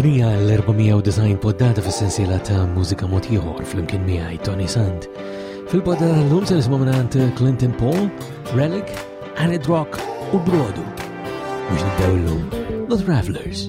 Dinija l-490 poddata fis-sensiela ta' mużika mod ieħor flimkien miegħi Tony Sand. Fil-podda l-lum se nisma' mingħand Clinton Paul, Relic, Anid Rock u Brodu. Biex nibdew l-lum, The Travelers.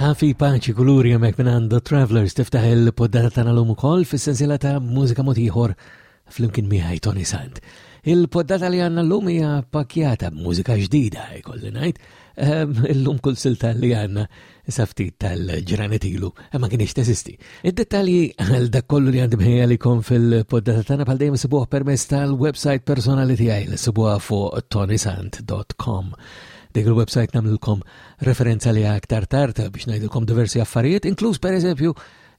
Ħafi, paċi, kuluri hemmhekk mingħand The Travellers tiftaħ il-poddata tagħna llum ukoll fis-sensiela ta' mużika mod ieħor flimkien miegħi Tony Sant. Il-poddata li għandna llum hija pakkjata b'mużika ġdida jkolli ngħid. Ehm, illum kull silta li għandna sa ftit tal-ġranet ilu eh, ma kienx teżisti. Id-dettalji għal dak kollu li għandi mħejja li kon fil-poddata tagħna bħal dejjem isibuh permezz tal-website personali tiegħi li sibuha fuq tonysant.com. Dik il-website namlilkom referenza li aktar tard biex ngħidilkom diversi affarijiet, inkluż pereżempju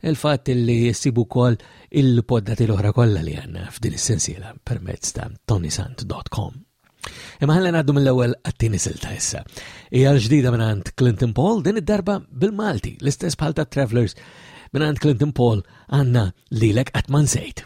il-fatt li jissibu wkoll il-poddati l-oħra kollha li għandna f'din is-sensiela permezz ta' tonisant.com. Imma ħalli ngħaddu mill-ewwel għat-tieni silta issa. Hija l-ġdida minn Clinton Paul din id-darba bil-Malti, l-istess bħal ta' Travelers minn Clinton Paul għandna lilek qatt ma nsejt.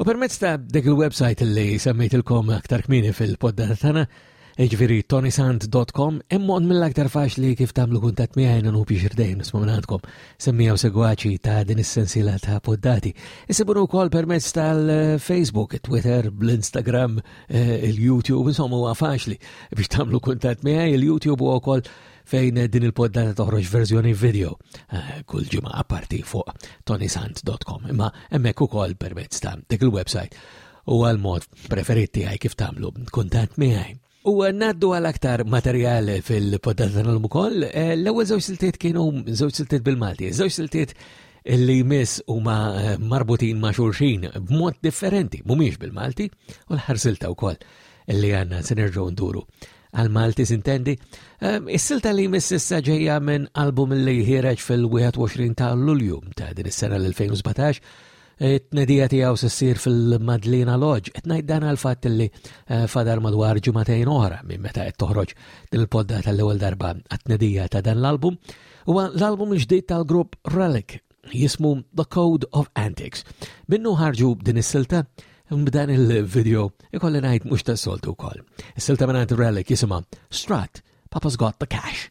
U permezz ta' dik il-website li semmejtilkom aktar kmini fil-poddata tagħna, ġviri tonisant.com, immon mill-aktar faċ li kif tamlu kuntat miħajna nu piexir dejjem nisma minnantkom semmijaw segwaċi ta' din is-sensila ta' poddati. Isibunu kol permezz tal-Facebook, Twitter, l-Instagram, eh, il-YouTube, insomma huwa faċli biex tamlu kuntat miħaj, il-YouTube u kol fejn din il-poddata toħroġ verżjoni video eh, kull ġimgħa apparti fuq tonisant.com imma hemmhekk ukoll permezz ta' dik il-website u għal mod preferit tiegħi kif tagħmlu kuntatt miegħi. U naddu għal aktar materjal fil-poddata tal-lum ukoll, eh, l-ewwel żewġ siltiet kienu żewġ siltiet bil-Malti, żewġ siltiet li jmiss huma eh, marbutin ma' xulxin b'mod differenti, mhumiex bil-Malti, u l-ħarsilta wkoll li għandna se nerġgħu nduru għal-Malti sintendi. Ehm, is-silta li jmiss issa ġejja minn album li ħireġ fil-21 ta' Lulju ta' din is-sena l-2017 it-tnedija tiegħu sessir fil-Madlina Lodge, qed ngħid dan għal fatt li eh, fadar madwar ġimagħtejn oħra minn meta qed toħroġ din il-podda tal-ewwel darba għat-tnedija ta' dan l-album. Huwa l-album ġdid tal-grupp Relic jismu The Code of Antics. Minnu ħarġu din is-silta b'dan il-video ikolli ngħid mhux tas-soltu wkoll. Is-silta minn Relic jisimha Strat, Papa's Got the Cash.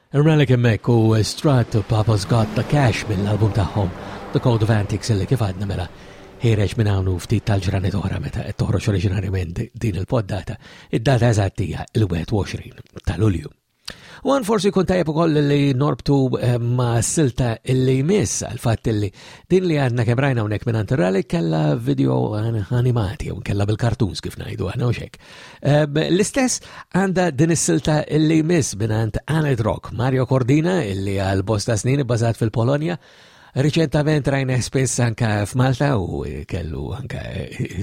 Irmelek Hemmhekk hu estratt b'Papa's Got the Cash mill-album tagħhom The Code of Antics li kif għadna mela ħiereġ minn hawn u ftit tal-ġranet oħra meta qed toħroġ oriġinarjament din il-poddata. Id-data eżatt hija l-21 ta' Lulju. U għan forsi kun tajab u koll li norbtu eh, ma silta illi jmiss għal-fat illi din li għadna kemrajna unek minn antirali kella video animati u kella bil-kartuns kif najdu għana u xek. L-istess għanda din is-silta illi jmiss minant Anet Rock, Mario Cordina illi għal bosta snin bazat fil-Polonja, Riċentament rajna spess anka f'Malta u kellu anka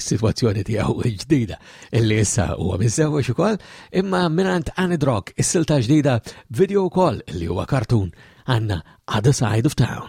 situazzjoni tiegħu ġdida illi issa huwa miżewweġ ukoll, imma minant Anidrok is-silta ġdida video wkoll li huwa kartun għandna Other Side of Town.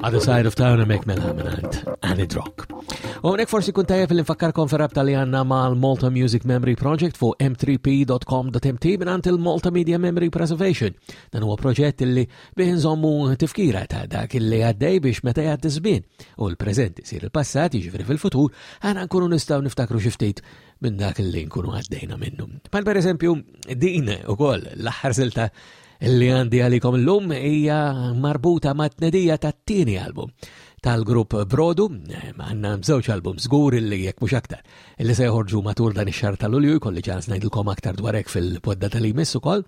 Other Side of Town mek mela minant Annie Drock. U nek forsi kun tajja fil-infakkar konferab tal-li għanna mal Malta Music Memory Project fu m3p.com.mt minant il-Malta Media Memory Preservation. Dan huwa proġett li bih nżommu tifkira ta' dak li għaddej biex meta jgħad żmien u l-preżent isir il-passat jiġifieri fil-futur għana nkunu nistgħu niftakru xi ftit minn dak li nkunu għaddejna minnu. Pal per eżempju din ukoll l-aħħar silta li għandi għalikom l-lum hija marbuta ma' tnedija ta' tieni album tal-grupp Brodu, għanna mżewċ album zgur li jek mux aktar, li se jħorġu matur dan ix-xar tal-ulju, kolli ċans najdilkom aktar dwarek fil-podda tal-imis ukoll.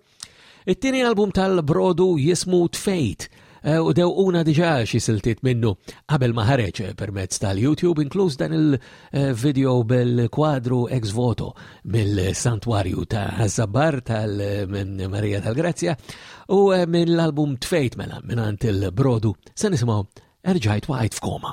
It-tieni album tal-Brodu jismu Tfejt, Eh, u dewquna diġa xi siltiet minnu qabel ma ħareġ eh, permezz tal-YouTube, inkluż dan il-video eh, bil-kwadru ex voto mill-Santwarju ta' Ħazzabbar tal-Marija tal-Grazzja u mill-album Tfejt mela minn il-Brodu se nisimgħu erġajt waqajt f'koma.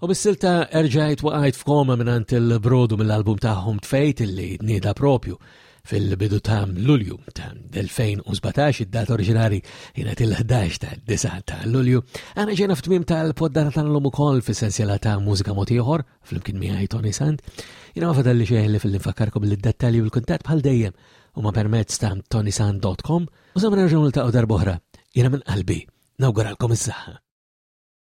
U bis-silta erġajt waqajt f'koma minant il-brodu mill-album tagħhom tfejt illi nida propju fil-bidu ta' Lulju ta' 2017, id-data oriġinali kienet il-11 ta' 9 ta' Lulju. Għana ġena f'tmim tal-poddana ta' l-lum ukoll fi sensiela ta' mużika motiħor, fl-imkien miħaj Tony Sand. Jina ma fadalli xejn li fil-infakkarkom l-dettalji u l-kuntat bħal dejjem u ma permezz ta' tonysand.com u samra ġewn l-taqqa darbohra. Jina minn qalbi, nawguralkom iż-saħħa.